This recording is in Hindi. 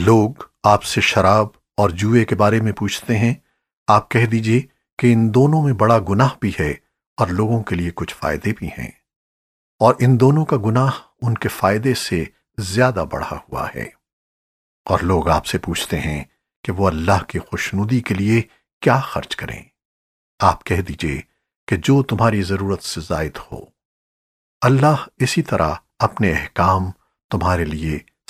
लोग आपसे शराब और जुए के बारे में पूछते हैं, आप कह दीजिए कि इन दोनों में बड़ा गुनाह भी है और लोगों के लिए कुछ फ़ायदे भी हैं। और इन दोनों का गुनाह उनके फ़ायदे से ज़्यादा बढ़ा हुआ है। और लोग आपसे पूछते हैं कि वो अल्लाह की खुशनुदी के लिए क्या खर्च करें। आप कह दीजिए कि जो तुम्हारी ज़रूरत से जायद हो। अल्लाह इसी तरह अपने अहकाम तुम्हारे लिए